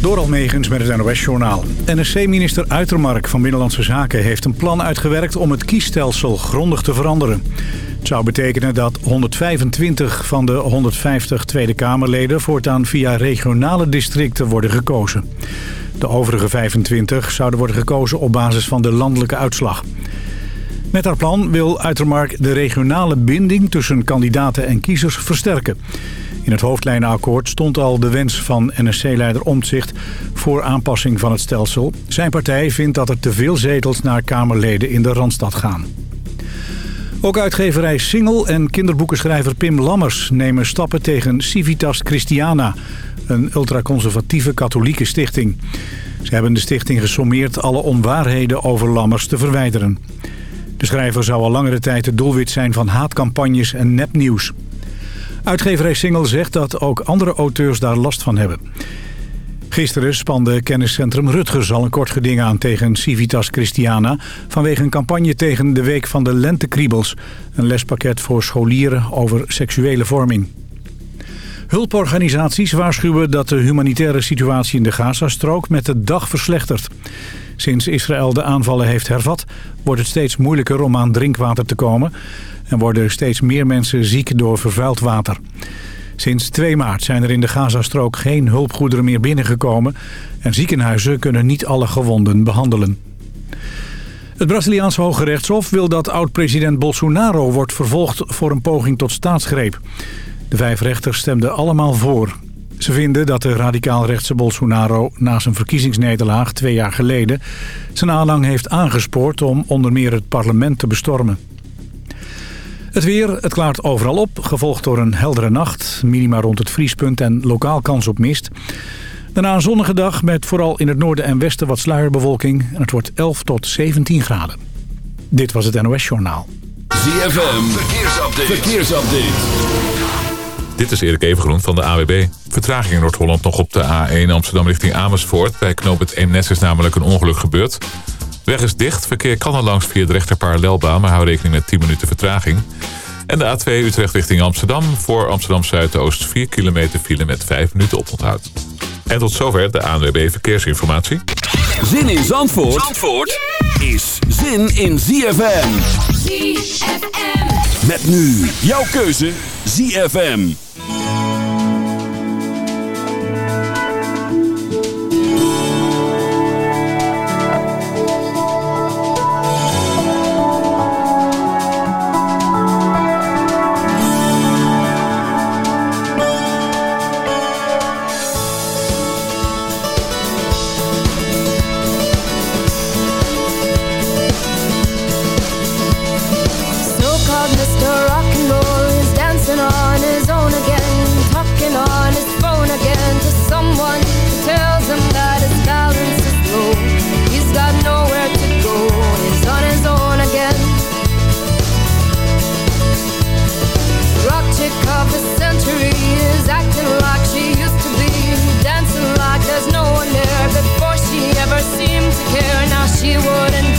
Door Megens met het NOS-journaal. NSC-minister Uitermark van Binnenlandse Zaken heeft een plan uitgewerkt om het kiesstelsel grondig te veranderen. Het zou betekenen dat 125 van de 150 Tweede Kamerleden voortaan via regionale districten worden gekozen. De overige 25 zouden worden gekozen op basis van de landelijke uitslag. Met haar plan wil Uitermark de regionale binding tussen kandidaten en kiezers versterken. In het hoofdlijnenakkoord stond al de wens van NSC-leider Omtzigt voor aanpassing van het stelsel. Zijn partij vindt dat er te veel zetels naar Kamerleden in de Randstad gaan. Ook uitgeverij Singel en kinderboekenschrijver Pim Lammers nemen stappen tegen Civitas Christiana, een ultraconservatieve katholieke stichting. Ze hebben de stichting gesommeerd alle onwaarheden over Lammers te verwijderen. De schrijver zou al langere tijd het doelwit zijn van haatcampagnes en nepnieuws. Uitgeverij Singel zegt dat ook andere auteurs daar last van hebben. Gisteren spande kenniscentrum Rutgers al een kort geding aan tegen Civitas Christiana... vanwege een campagne tegen de Week van de Lentekriebels... een lespakket voor scholieren over seksuele vorming. Hulporganisaties waarschuwen dat de humanitaire situatie in de Gazastrook met de dag verslechtert. Sinds Israël de aanvallen heeft hervat, wordt het steeds moeilijker om aan drinkwater te komen... en worden steeds meer mensen ziek door vervuild water. Sinds 2 maart zijn er in de Gazastrook geen hulpgoederen meer binnengekomen... en ziekenhuizen kunnen niet alle gewonden behandelen. Het Braziliaanse Hoge Rechtshof wil dat oud-president Bolsonaro wordt vervolgd voor een poging tot staatsgreep. De vijf rechters stemden allemaal voor. Ze vinden dat de radicaal-rechtse Bolsonaro na zijn verkiezingsnederlaag twee jaar geleden... zijn aanhang heeft aangespoord om onder meer het parlement te bestormen. Het weer, het klaart overal op, gevolgd door een heldere nacht. Minima rond het vriespunt en lokaal kans op mist. Daarna een zonnige dag met vooral in het noorden en westen wat sluierbewolking. En het wordt 11 tot 17 graden. Dit was het NOS Journaal. ZFM, verkeersupdate. verkeersupdate. Dit is Erik Evengroen van de AWB. Vertraging in Noord-Holland nog op de A1 Amsterdam richting Amersfoort. Bij knoop het Eemnes is namelijk een ongeluk gebeurd. Weg is dicht, verkeer kan er langs via de rechterpaarlelbaan... maar hou rekening met 10 minuten vertraging. En de A2 Utrecht richting Amsterdam. Voor Amsterdam Zuidoost 4 kilometer file met 5 minuten oponthoud. En tot zover de ANWB Verkeersinformatie. Zin in Zandvoort, Zandvoort is zin in ZFM. ZFM. Met nu jouw keuze ZFM.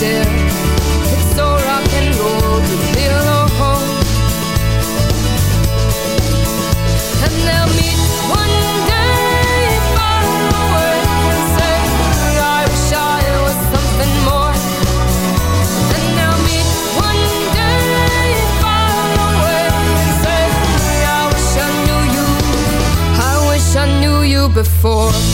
still It's so rock and roll to feel a home And they'll meet one day far away And say, I wish I was something more. And they'll meet one day far away And say, I wish I knew you. I wish I knew you before.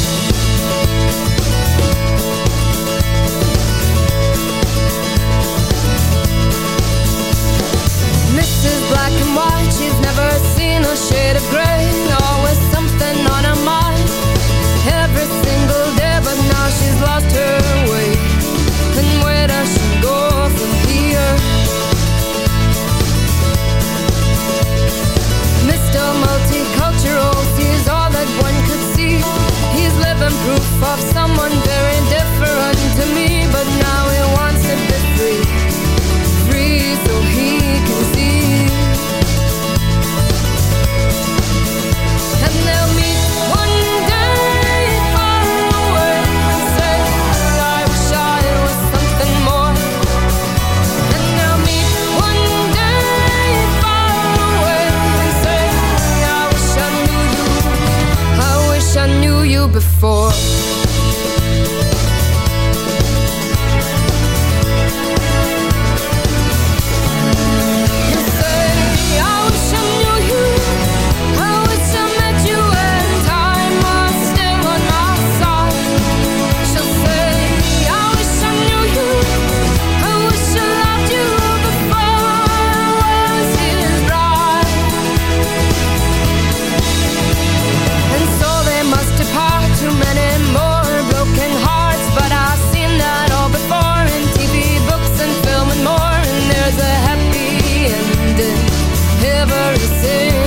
never a thing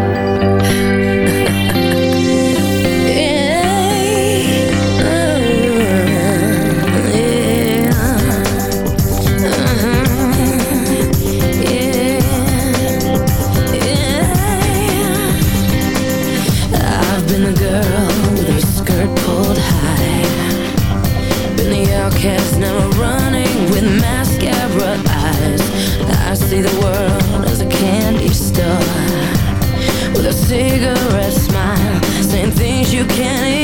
cigarette smile Saying things you can't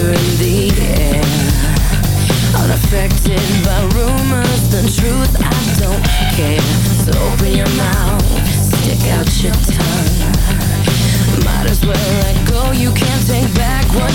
in the air. Unaffected by rumors and truth I don't care. So open your mouth, stick out your tongue. Might as well let go, you can't take back what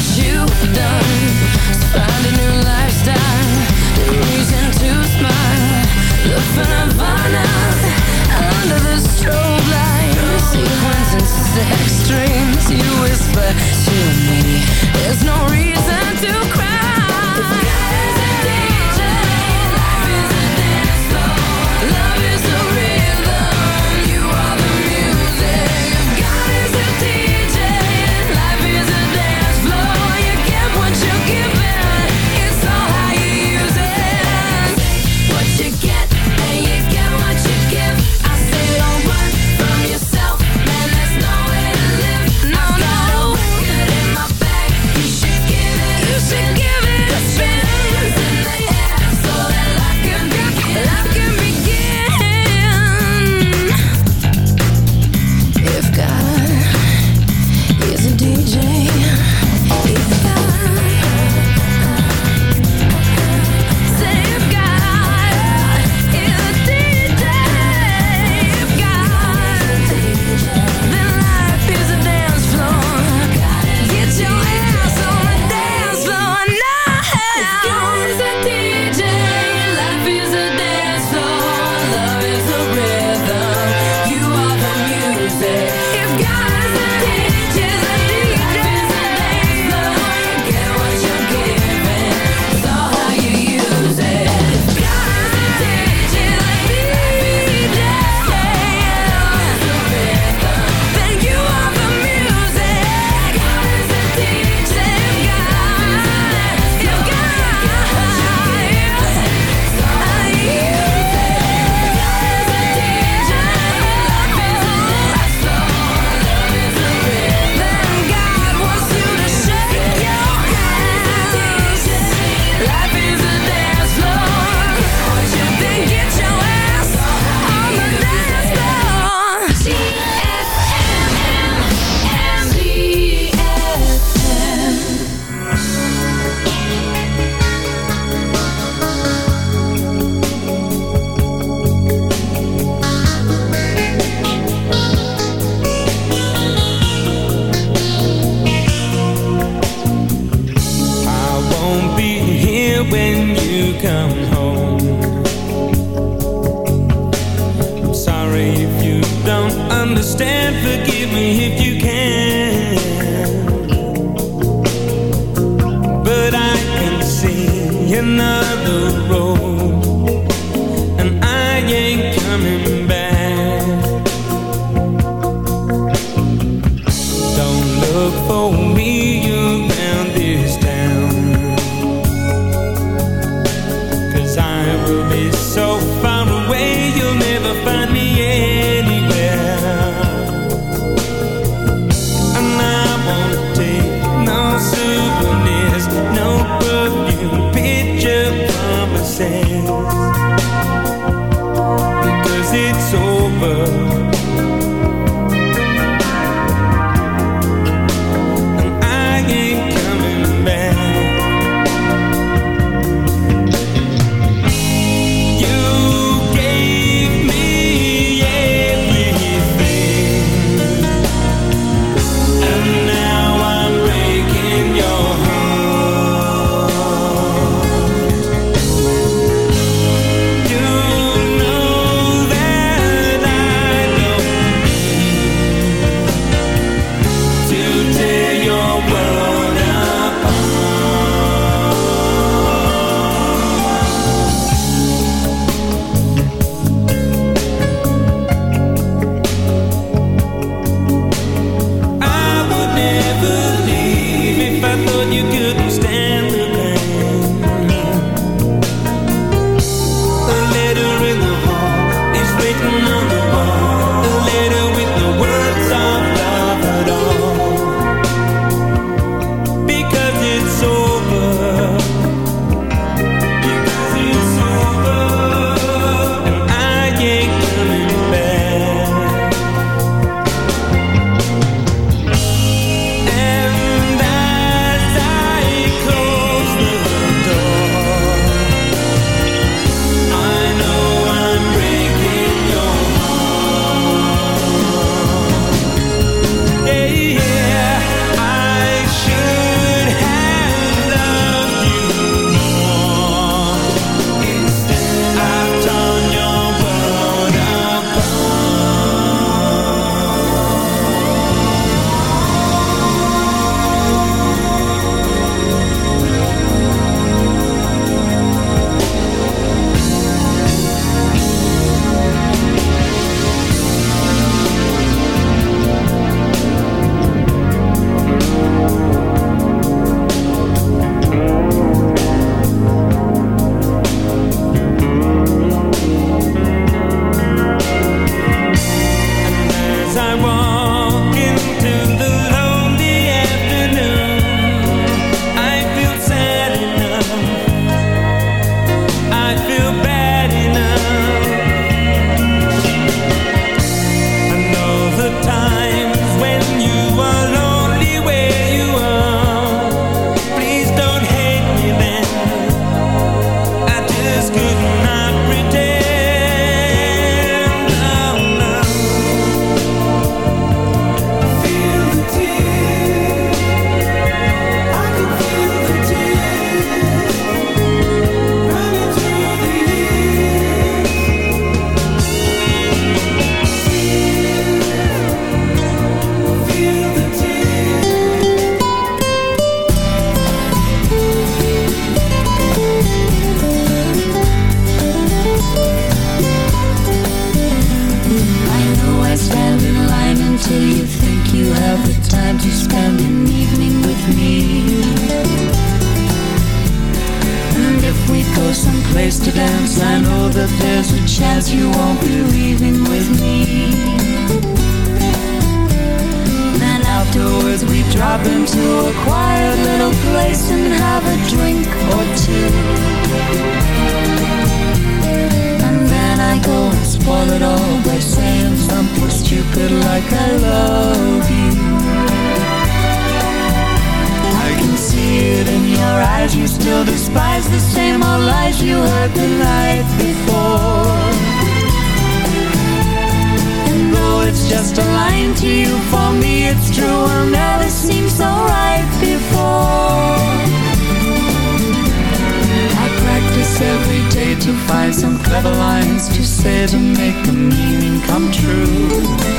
find some clever lines To say to make the meaning come true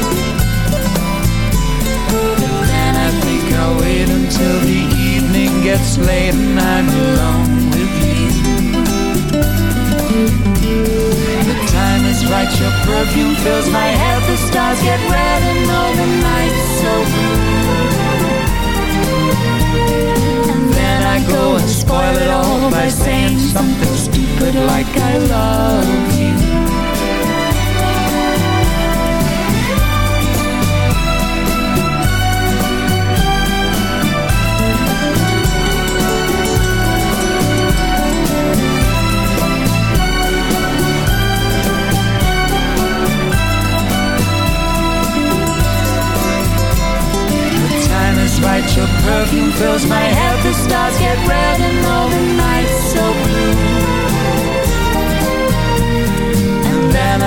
then I think I'll wait until the evening gets late and I'm alone with you. The time is right, your perfume fills my head, the stars get red and all the nights so blue. And then I go and spoil it all by saying something stupid like I love you. right Your perfume fills my head The stars get red and all the nights so blue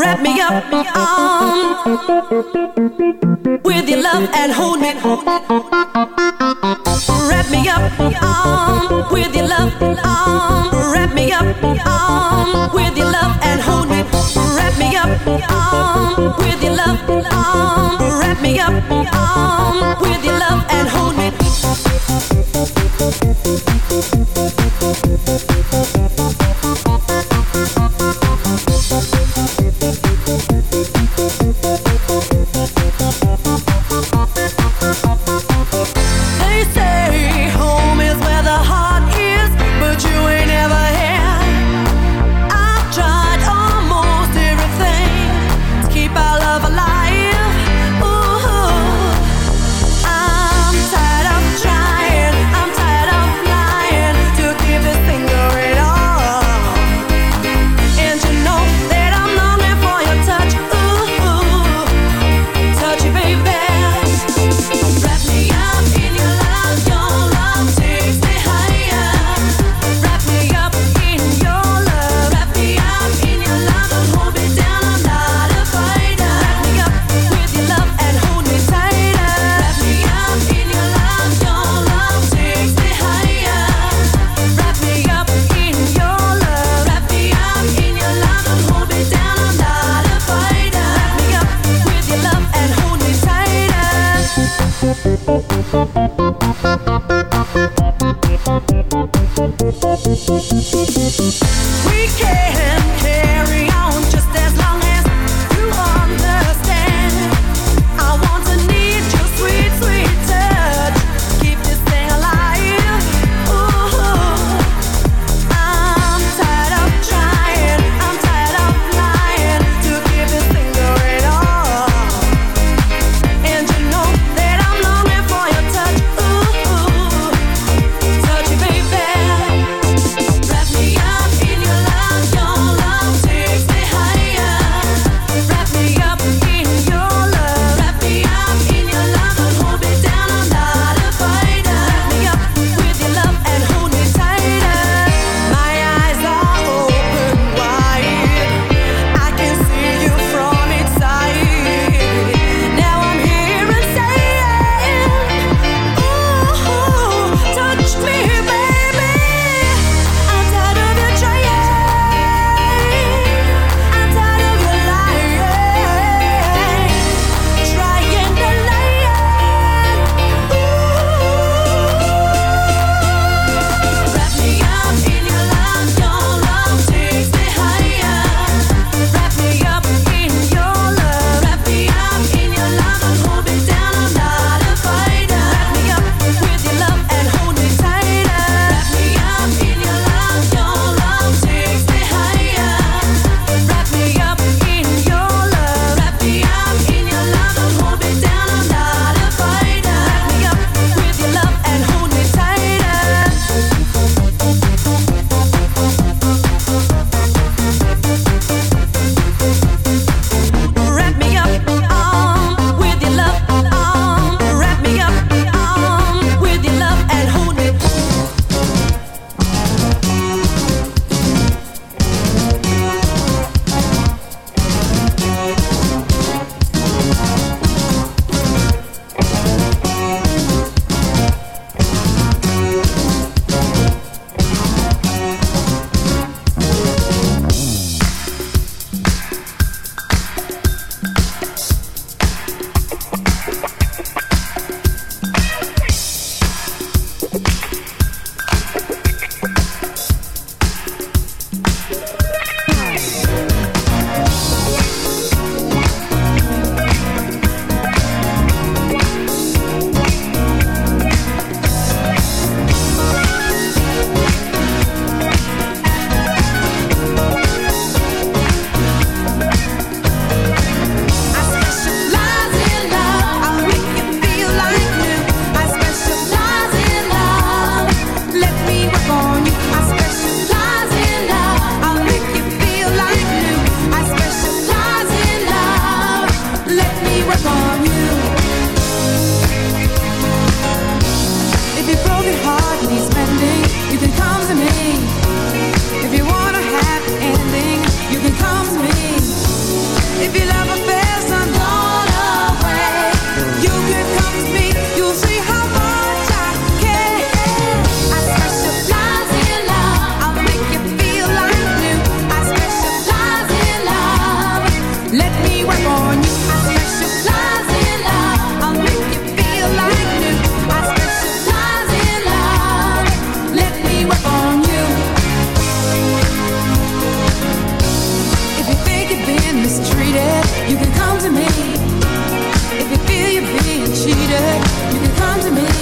Wrap me up with your love and hold me.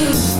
you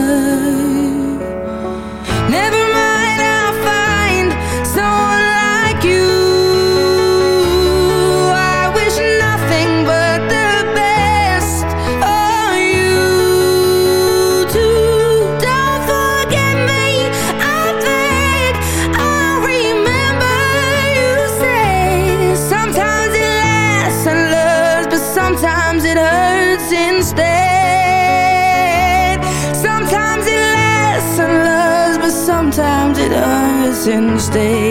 since day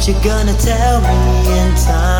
What you gonna tell me in time?